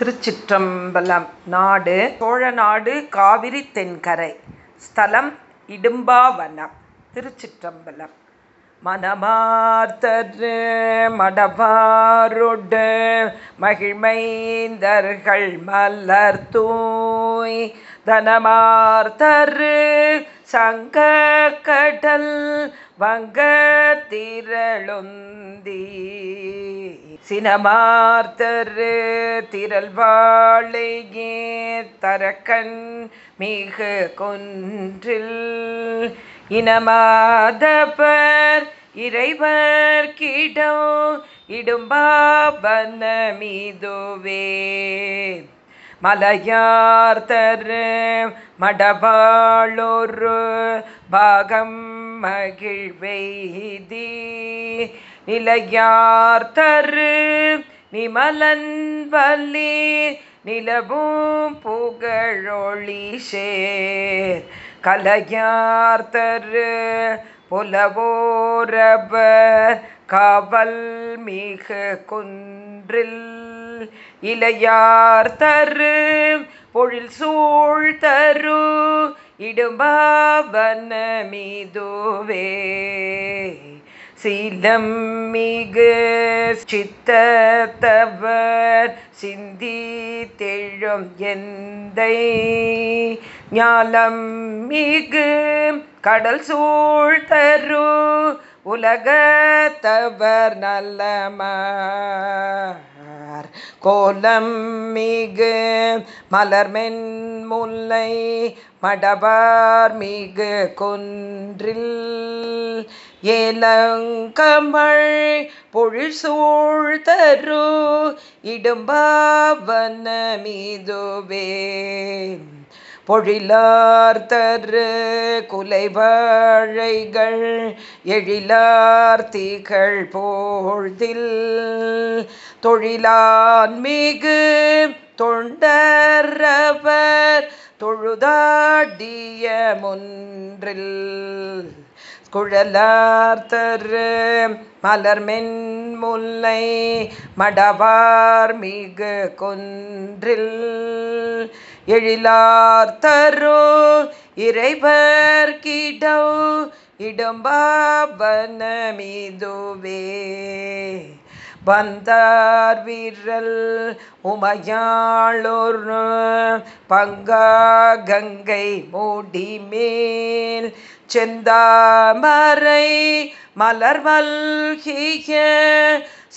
திருச்சிற்றம்பலம் நாடு சோழநாடு காவிரி தென்கரை ஸ்தலம் இடும்பாவனம் திருச்சிற்றம்பலம். மனமார்த்தரு மடபாருடு மகிழ்மைந்தர்கள் மலர் தூய் தனமார்த்தரு சங்க கடல் வங்க திரளுந்தீ சினமார்த்தரு திரள் வாழையே தரக்கண் மிகு கொன்றில். இனமாதவர் இறைவர் கிடோ இடும்பாபன மீதுவே மலையார்த்தரு மடபாளொரு பாகம் மகிழ்வெய்தி நிலையார்த்தரு நிமலன் வல்லி நிலவும் புகழொளி சேர் கலையார்த்தரு புலவோரபர் காவல் மிகு குன்றில் இளையார் தரு பொழில் சூழ் தரு இடும்பாவன மீதுவே சீலம் மிகு சித்தத்தவர் சிந்தி தெழும் எந்தை. ஞாலம் மிகு கடல் சூழ் தரு உலகத்தவர் நல்லமார் கோலம் மிகு மலர்மென் முல்லை மடபார் மிகு கொன்றில். ஏலங்கமள் பொழில் சூழ் தரு இடும்பாவன மீதுவே. பொழிலார் குலைவாழைகள் எழிலார்த்திகள் போழ்தில். தொழிலான்மிகு தொண்டரவர் தொழுதாடிய முன்றில். குழலார்த்தரு மலர்மென் முல்லை மடவார் மிகு கொன்றில். எழிலார்த்தரோ இறைவர் கிடோ இடம்பாபனமிதுவே வந்தார் வீரல் உமையாளோர் பங்கா கங்கை மூடி மேல் செந்தாமரை மலர்வல்கிய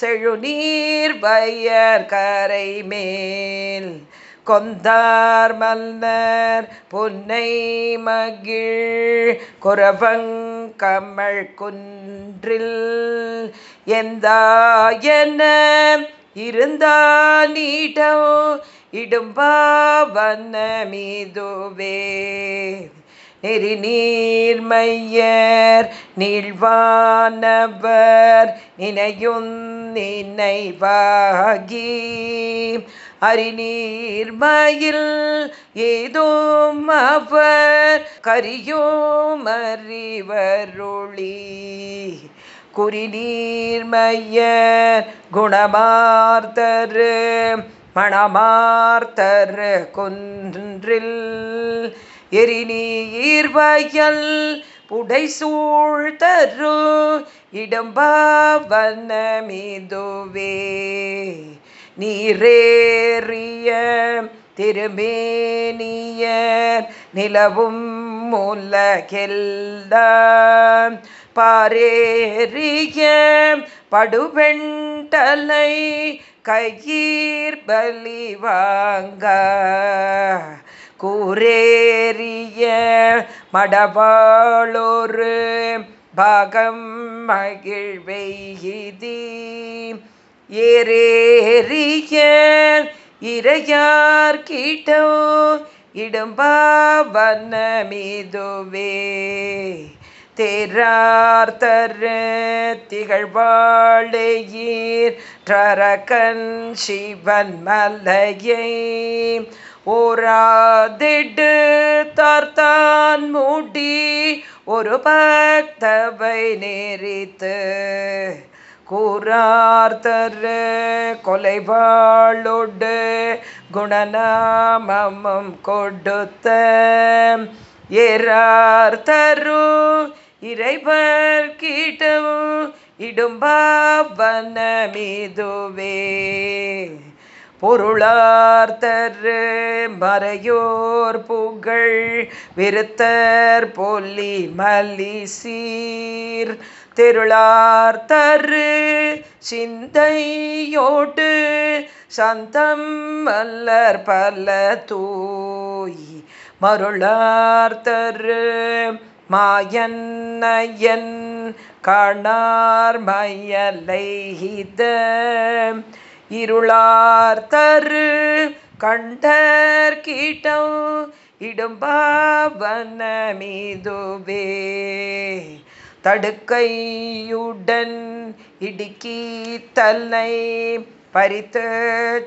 செழுநீர் வையர் கரை மேல். கொந்தார் மன்னர் பொன்னை மகிழ் குரவங்கமள் குன்றில். எந்தாயன இருந்தானிடோ இடும்பாவன மீதுவே. நெறி நீர்மையர் நீழ்வானவர் நினையும் நினைவாகி அறிநீர்மயில் ஏதோம் அவர் கரியோம் அறிவருளி. குறிநீர்மையர் குணமார்த்தரு மணமார்த்தரு குன்றில். எரிநீர்வயல் புடை சூழ்த்தரு இடம்பாவன மீதுவே நீரேறிய திருமேனியர் நிலவும் முலகெல்லாம் பாரேறிய படுவெண்டலை கையீர் பலி வாங்க. கூரேறிய மடபாளொரு பாகம் மகிழ்வெய்தி ஏரேறிய இறையார் கீட்டோ இடும்பாவனமிதுவே மீதுவே தேரார்த்தரு திகழ்வாழையீர் ட்ரரகன் சிவன் மலையை. ஓராதிடு தார்த்தான் மூடி ஒரு பக்தவை நேரித்து கூறார்த்தரு கொலைவாளோடு குணநாமமும் கொடுத்த ஏறார்த்தரு இறைவர் கீட்டவும் இடும்பாவன மீதுவே. பொருளார்த்தரு மறையோர் புகழ் விருத்தர் பொல்லி மல்லி சீர். தெருளார்த்தரு சிந்தையோடு சந்தம் மல்லர் பல தூய். மருளார்த்தரு மாயன்னையன் காணார் மயலைஹித இருளார்த்தரு கண்டர் கீட்டம் இடும்பாவன மீதுவே தடுக்கையுடன் இடுக்கி தன்னை பறித்து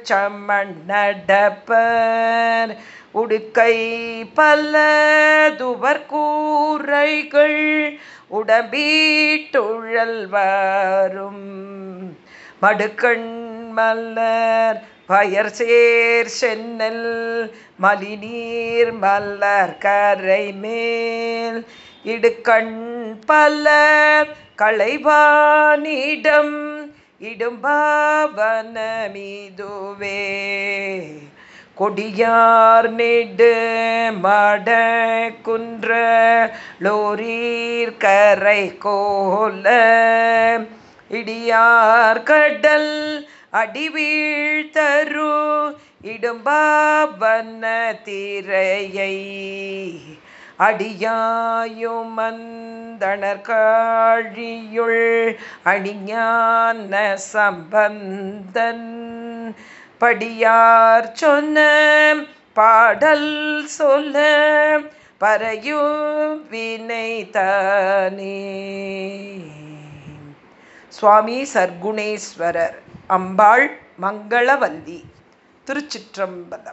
சம்மண் நடப்பர் உடுக்கை பல துவர்கூரைகள் உடம்பீட்டுழல் வரும். மடுக்கண் மல்லர் பயர் சேர் சென்னல் மலிநீர் மல்லர் கரை மேல். இடுக்கண் பல களைவானிடம் இடும்பாவனமிதுவே. கொடியார் நெடு மட குன்ற லோரீர் கரை கோல. இடியார் கடல் அடிவீழ்த்தரு இடும்பாவன திரையை. அடியாயும் அந்தணர்காழியுள் அணிஞான சம்பந்தன் படியார் சொன்ன பாடல் சொல்ல பறையும் வினை சுவாமி சர்க்குணேஸ்வரர். அம்பாள் மங்களவல்லி திருச்சிற்றம்பலம்.